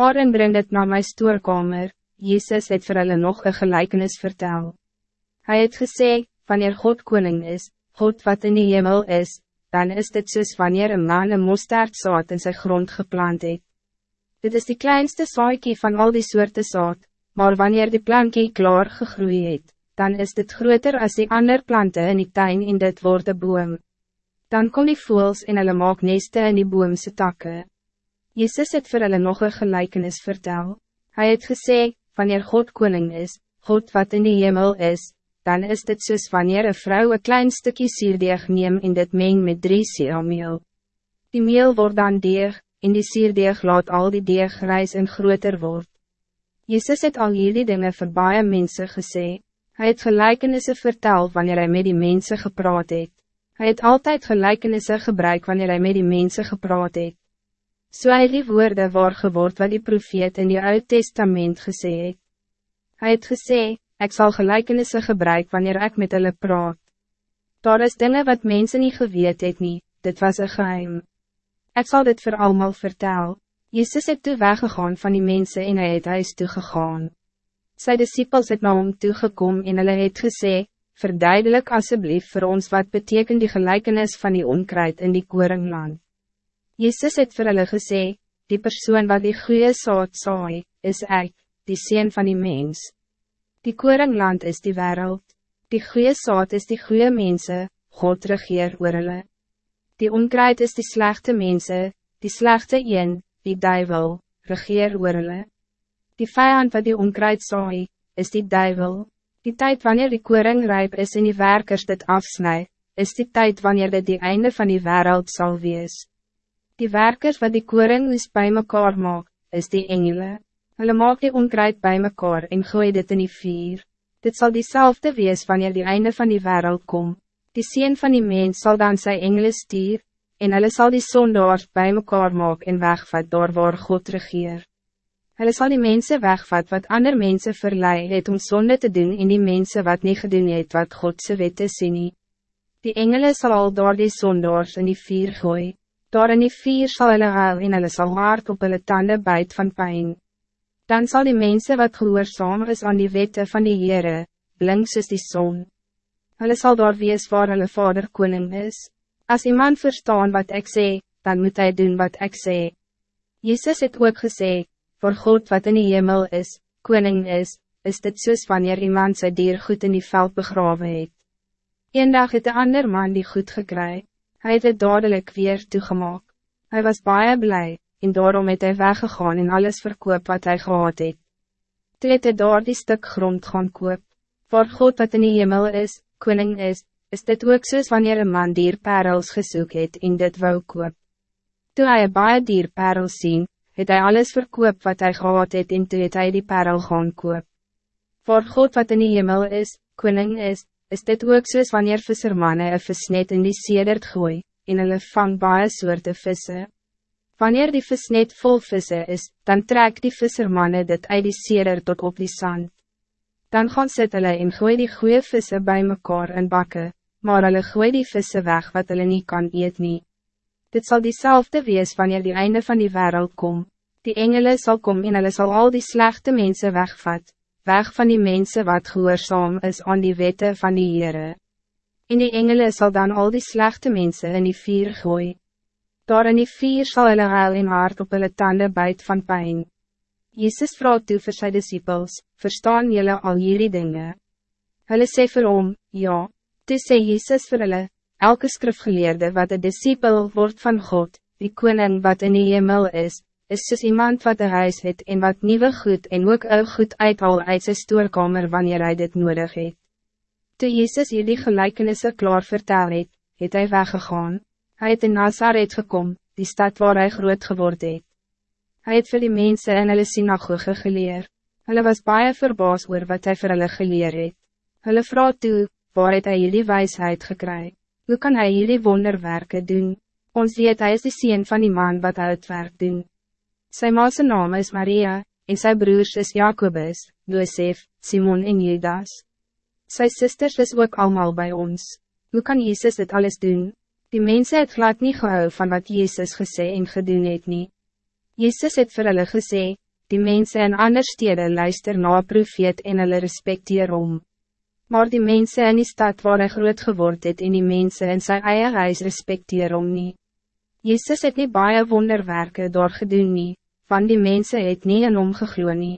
Aaron bring dit na my stoorkamer, Jezus het vir hulle nog een gelijkenis vertel. Hij het gesê, wanneer God koning is, God wat in die hemel is, dan is dit soos wanneer een man een mosterdzaad in sy grond geplant het. Dit is die kleinste saaikie van al die soorten zaad, maar wanneer die plantje klaar gegroeid het, dan is dit groter als die ander planten in die tuin in dit word een boom. Dan kom die voels en hulle maak neste in die boomse takke. Jezus het vir hulle nog een gelijkenis vertel. Hij het gesê, wanneer God koning is, God wat in die hemel is, dan is dit soos wanneer een vrouw een klein stukje sierdeeg neem en dit meng met drie siermeel. Die meel wordt dan deeg, en die sierdeeg laat al die deeg reis en groter word. Jezus het al hierdie dinge vir baie mense gesê, hy het gelijkenissen vertel wanneer hij met die mensen gepraat het. Hy het altijd gelijkenissen gebruik wanneer hij met die mensen gepraat het. So hy die woorde waar geword wat die profeet in die Oud Testament gesê het. Hy het gesê, ik zal gelijkenissen gebruik wanneer ik met hulle praat. Daar is dingen wat mensen niet geweet het nie, dit was een geheim. Ik zal dit voor allemaal vertellen. Jezus het toe weggegaan van die mensen en hy het huis toegegaan. Sy disciples het na hom toegekom en hulle het gesê, verduidelik alsjeblieft voor ons wat betekent die gelijkenis van die onkruid in die koringland. Jezus het vir hulle gesê, die persoon wat die goede saad saai, is ek, die sien van die mens. Die koringland is die wereld. Die goede saad is die goede mensen, God regeer oor hulle. Die onkruid is die slechte mensen, die slechte een, die duivel, regeer oor hulle. Die vijand wat die onkruid saai, is die duivel. Die tijd wanneer die koring rijp is en die werkers dit afsnij, is die tijd wanneer dit die einde van die wereld zal wees. Die werkers wat die koring is bij mekaar maak, is die engele. Hulle maak die onkruid bij mekaar en gooi dit in die vier. Dit zal diezelfde wees wanneer die einde van die wereld komt. Die sien van die mens zal dan sy engele stier, en hulle sal die sondaars bij mekaar maak en wegvat door waar God regeer. Hulle sal die mensen wegvat wat ander mensen verlei het om zonde te doen en die mensen wat niet gedoen het wat Godse wette sien nie. Die engele sal al door die sondaars in die vier gooi, daar in die vier sal hulle huil en hulle sal hard op hulle tanden bijt van pijn. Dan zal die mensen wat gehoorzaam is aan die wette van die Heere, blink soos die zon. Hulle sal daar wees waar hulle vader koning is. Als iemand verstaan wat ik zeg, dan moet hij doen wat ik zeg. Jezus het ook gezegd, voor God wat in die hemel is, koning is, is dit soos wanneer iemand zijn dier goed in die veld begraven heeft. Een dag het de ander man die goed gekry, hij het het dadelijk weer toegemaak. Hij was baie blij, en daarom het hij weggegaan en alles verkoop wat hij gehad het. Toe het hy daar die stuk grond gaan koop, voor God wat in die hemel is, koning is, is dit ook soos wanneer een man dierperels gesoek het en dit wou koop. Toe hy een baie dierperels sien, het hy alles verkoop wat hij gehad het en toe het hy die perel gaan koop. Voor God wat in die hemel is, koning is, is dit ook soos wanneer vissermanne een visnet in die sedert gooi, en hulle vang baie soorte visse. Wanneer die visnet vol visse is, dan trek die vissermanne dit uit die sedert tot op die sand. Dan gaan sit hulle en gooi die goeie visse bij mekaar in bakken, maar hulle gooi die visse weg wat hulle niet kan eet nie. Dit zal diezelfde wees wanneer die einde van die wereld kom. Die engelen zal komen en hulle sal al die slechte mensen wegvat, weg van die mensen wat gehoorzaam is aan die wette van die Heere. En die engelen zal dan al die slechte mensen in die vier gooi. Daar in die vier zal hulle huil en hart op hulle tanden bijt van pijn. Jezus vraagt toe vir sy disciples, verstaan jullie al hierdie dinge? Hulle sê vir hom, ja, Toe sê Jesus vir hulle, elke skrifgeleerde wat een discipel wordt van God, die koning wat in die hemel is, is soos iemand wat een huis het en wat nieuwe goed en ook ou goed uithaal uit sy stoorkamer wanneer hij dit nodig het. Toe Jezus hierdie gelijkenisse klaar vertel het, het hy weggegaan. Hij het in Nazareth gekom, die stad waar hij groot geworden het. Hij het vir die mense in hulle synagoge geleer. Hulle was baie verbaas oor wat hij vir hulle geleer het. Hulle vraag toe, waar het hy jullie wijsheid gekry? Hoe kan hij jullie wonderwerken doen? Ons weet hij is de sien van die man wat hij het werk doen. Sy maase naam is Maria, en sy broers is Jacobus, Joseph, Simon en Judas. Sy sisters is ook allemaal bij ons. Hoe kan Jezus het alles doen? Die mensen het glad niet gehou van wat Jezus gesê en gedoen het nie. Jezus het vir hulle gesê, die mensen in ander stede luister na profeet en hulle respecteer om. Maar die mensen in die stad waar hy groot geword het en die mensen in sy eie huis respecteer om nie. Jezus het nie baie wonderwerke daar gedoen nie, van die mensen het nie in hom gegloe nie.